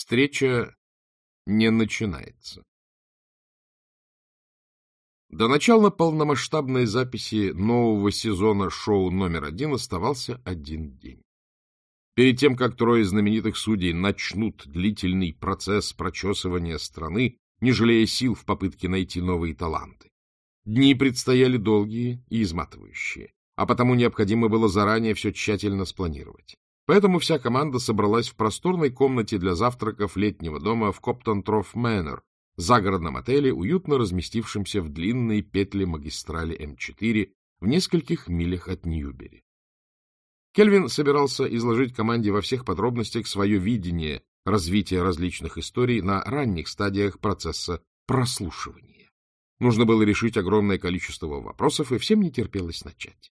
Встреча не начинается. До начала полномасштабной записи нового сезона шоу номер один оставался один день. Перед тем, как трое знаменитых судей начнут длительный процесс прочесывания страны, не жалея сил в попытке найти новые таланты. Дни предстояли долгие и изматывающие, а потому необходимо было заранее все тщательно спланировать. Поэтому вся команда собралась в просторной комнате для завтраков летнего дома в Коптон-Троф Мэннер, загородном отеле, уютно разместившемся в длинной петле магистрали М4 в нескольких милях от Ньюбери. Кельвин собирался изложить команде во всех подробностях свое видение развития различных историй на ранних стадиях процесса прослушивания. Нужно было решить огромное количество вопросов, и всем не терпелось начать.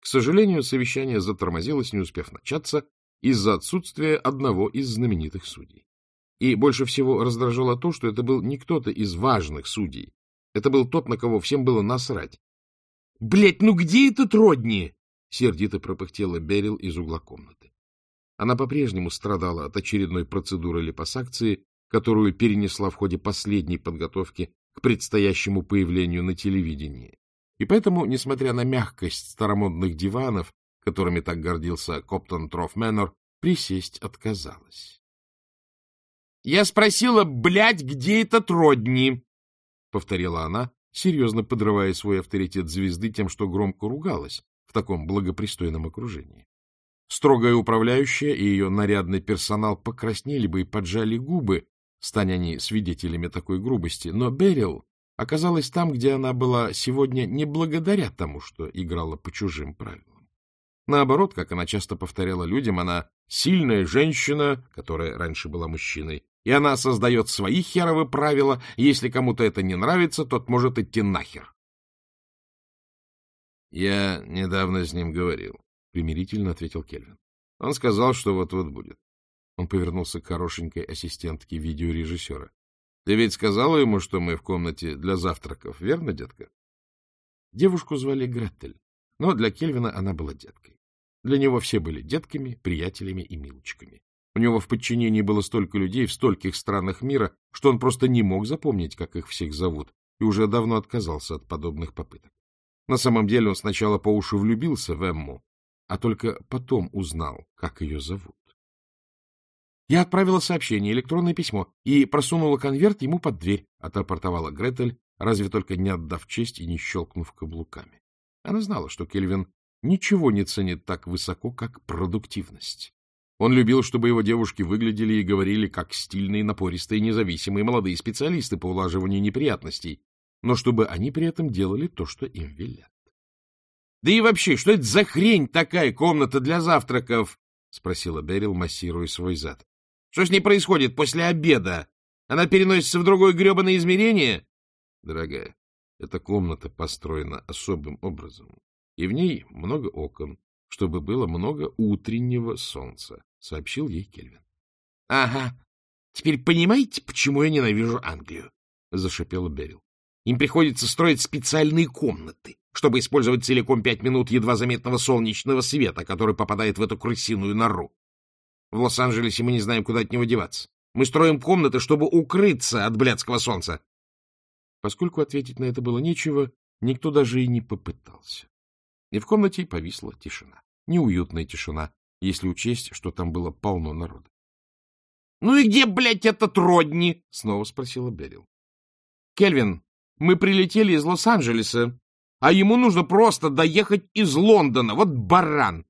К сожалению, совещание затормозилось, не успев начаться, из-за отсутствия одного из знаменитых судей. И больше всего раздражало то, что это был не кто-то из важных судей. Это был тот, на кого всем было насрать. — Блядь, ну где этот Родни? — сердито пропыхтела Берил из угла комнаты. Она по-прежнему страдала от очередной процедуры липосакции, которую перенесла в ходе последней подготовки к предстоящему появлению на телевидении. И поэтому, несмотря на мягкость старомодных диванов, которыми так гордился Коптон Троф Мэннер, присесть отказалась. — Я спросила, блядь, где этот Родни? — повторила она, серьезно подрывая свой авторитет звезды тем, что громко ругалась в таком благопристойном окружении. Строгая управляющая и ее нарядный персонал покраснели бы и поджали губы, стань они свидетелями такой грубости, но Берил оказалась там, где она была сегодня не благодаря тому, что играла по чужим правилам. Наоборот, как она часто повторяла людям, она сильная женщина, которая раньше была мужчиной, и она создает свои херовы правила, если кому-то это не нравится, тот может идти нахер. — Я недавно с ним говорил, — примирительно ответил Кельвин. Он сказал, что вот-вот будет. Он повернулся к хорошенькой ассистентке видеорежиссера. Ты ведь сказала ему, что мы в комнате для завтраков, верно, детка? Девушку звали Гретель, но для Кельвина она была деткой. Для него все были детками, приятелями и милочками. У него в подчинении было столько людей в стольких странах мира, что он просто не мог запомнить, как их всех зовут, и уже давно отказался от подобных попыток. На самом деле он сначала по уши влюбился в Эмму, а только потом узнал, как ее зовут. Я отправила сообщение, электронное письмо, и просунула конверт ему под дверь, — отрапортовала Гретель, разве только не отдав честь и не щелкнув каблуками. Она знала, что Кельвин ничего не ценит так высоко, как продуктивность. Он любил, чтобы его девушки выглядели и говорили как стильные, напористые, независимые молодые специалисты по улаживанию неприятностей, но чтобы они при этом делали то, что им велят. — Да и вообще, что это за хрень такая комната для завтраков? — спросила Берил, массируя свой зад. Что с ней происходит после обеда? Она переносится в другое гребаное измерение? Дорогая, эта комната построена особым образом, и в ней много окон, чтобы было много утреннего солнца, — сообщил ей Кельвин. — Ага. Теперь понимаете, почему я ненавижу Англию? — зашипела Берил. — Им приходится строить специальные комнаты, чтобы использовать целиком пять минут едва заметного солнечного света, который попадает в эту крысиную нору. В Лос-Анджелесе мы не знаем, куда от него деваться. Мы строим комнаты, чтобы укрыться от блядского солнца. Поскольку ответить на это было нечего, никто даже и не попытался. И в комнате повисла тишина. Неуютная тишина, если учесть, что там было полно народа. — Ну и где, блядь, этот Родни? — снова спросила Берил. — Кельвин, мы прилетели из Лос-Анджелеса, а ему нужно просто доехать из Лондона. Вот баран!